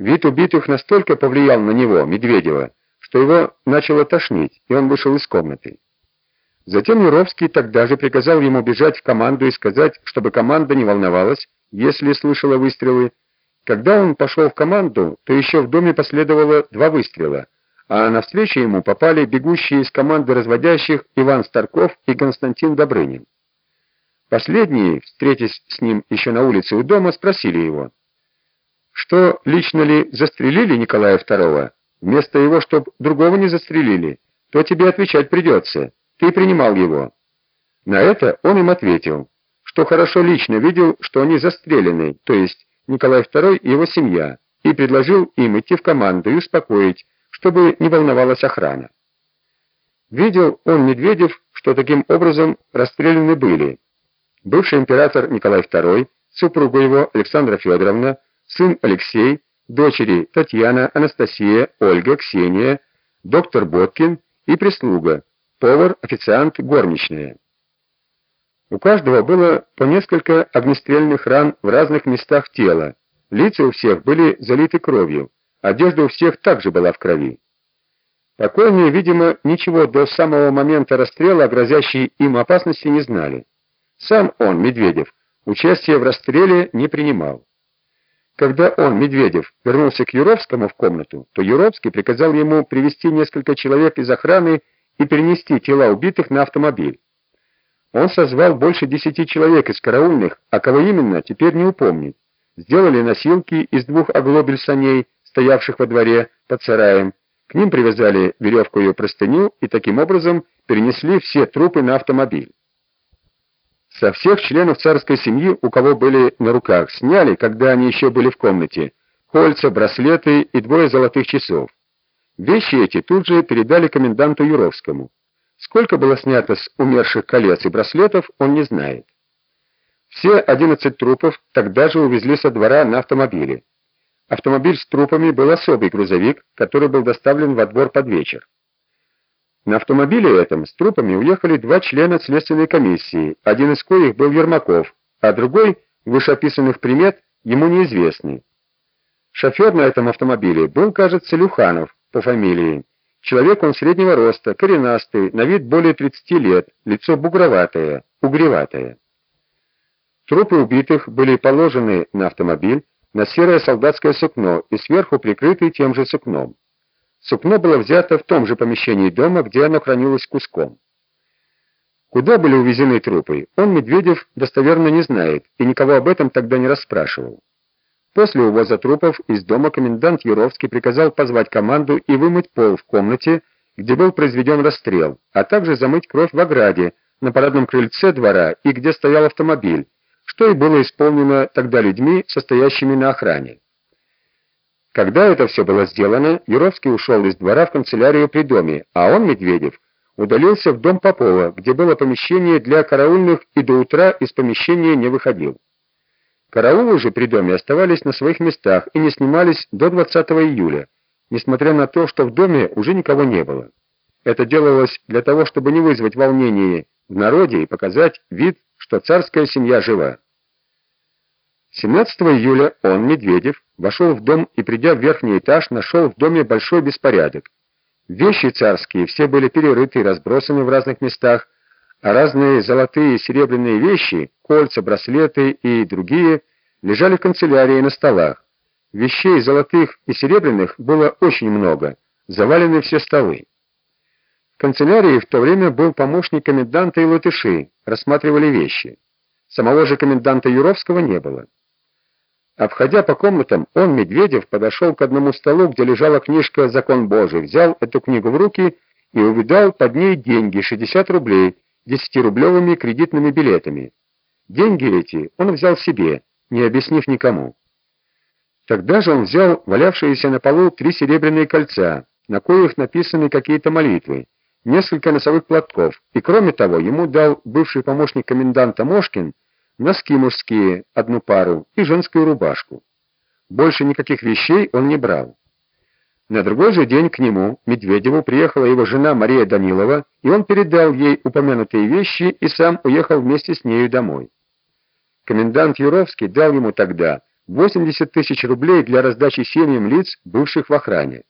Вид убитых настолько повлиял на него, Медведева, что его начало тошнить, и он вышел из комнаты. Затем Юровский тогда же приказал ему бежать в команду и сказать, чтобы команда не волновалась, если слышала выстрелы. Когда он пошел в команду, то еще в доме последовало два выстрела, а навстречу ему попали бегущие из команды разводящих Иван Старков и Константин Добрынин. Последние, встретясь с ним еще на улице у дома, спросили его, что лично ли застрелили Николая II, вместо его, чтоб другого не застрелили, то тебе отвечать придется, ты принимал его. На это он им ответил, что хорошо лично видел, что они застрелены, то есть Николай II и его семья, и предложил им идти в команду и успокоить, чтобы не волновалась охрана. Видел он Медведев, что таким образом расстреляны были бывший император Николай II, супруга его Александра Федоровна, сын Алексей, дочери Татьяна, Анастасия, Ольга, Ксения, доктор Боткин и прислуга, повар, официант, горничная. У каждого было по несколько огнестрельных ран в разных местах тела. Лица у всех были залиты кровью, одежда у всех также была в крови. Покойные, видимо, ничего до самого момента расстрела о грозящей им опасности не знали. Сам он, Медведев, участия в расстреле не принимал. Когда он, Медведев, вернулся к Юровскому в комнату, то Юровский приказал ему привести несколько человек из охраны и перенести тела убитых на автомобиль. Он созвал больше десяти человек из караульных, а кого именно, теперь не упомнит. Сделали носилки из двух оглобель саней, стоявших во дворе под сараем. К ним привязали веревку и простыню и таким образом перенесли все трупы на автомобиль. Со всех членов царской семьи, у кого были на руках, сняли, когда они еще были в комнате, кольца, браслеты и двое золотых часов. Вещи эти тут же передали коменданту Юровскому. Сколько было снято с умерших колец и браслетов, он не знает. Все 11 трупов тогда же увезли со двора на автомобиле. Автомобиль с трупами был особый грузовик, который был доставлен во двор под вечер. На автомобиле этом с трупами уехали два члена следственной комиссии, один из коих был Ермаков, а другой, вышеописанных примет, ему неизвестный. Шофер на этом автомобиле был, кажется, Люханов по фамилии. Человек он среднего роста, коренастый, на вид более 30 лет, лицо бугроватое, угреватое. Трупы убитых были положены на автомобиль, на серое солдатское сукно и сверху прикрыты тем же сукном. Сукно было взято в том же помещении дома, где оно хранилось куском. Куда были увезены трупы, он, Медведев, достоверно не знает и никого об этом тогда не расспрашивал. После увоза трупов из дома комендант Юровский приказал позвать команду и вымыть пол в комнате, где был произведен расстрел, а также замыть кровь в ограде, на парадном крыльце двора и где стоял автомобиль, что и было исполнено тогда людьми, состоящими на охране. Когда это все было сделано, Юровский ушел из двора в канцелярию при доме, а он, Медведев, удалился в дом Попова, где было помещение для караульных и до утра из помещения не выходил. Караулы же при доме оставались на своих местах и не снимались до 20 июля, несмотря на то, что в доме уже никого не было. Это делалось для того, чтобы не вызвать волнения в народе и показать вид, что царская семья жива. 17 июля он, Медведев, вошел в дом и, придя в верхний этаж, нашел в доме большой беспорядок. Вещи царские все были перерыты и разбросаны в разных местах, а разные золотые и серебряные вещи, кольца, браслеты и другие, лежали в канцелярии на столах. Вещей золотых и серебряных было очень много, завалены все столы. В канцелярии в то время был помощник коменданта и латыши, рассматривали вещи. Самого же коменданта Юровского не было. Обходя по комнатам, он, Медведев, подошел к одному столу, где лежала книжка «Закон Божий», взял эту книгу в руки и увидал под ней деньги, 60 рублей, 10-рублевыми кредитными билетами. Деньги эти он взял себе, не объяснив никому. Тогда же он взял валявшиеся на полу три серебряные кольца, на коих написаны какие-то молитвы, несколько носовых платков, и кроме того ему дал бывший помощник коменданта Мошкин носки мужские, одну пару и женскую рубашку. Больше никаких вещей он не брал. На другой же день к нему, Медведеву, приехала его жена Мария Данилова, и он передал ей упомянутые вещи и сам уехал вместе с нею домой. Комендант Юровский дал ему тогда 80 тысяч рублей для раздачи семьям лиц, бывших в охране.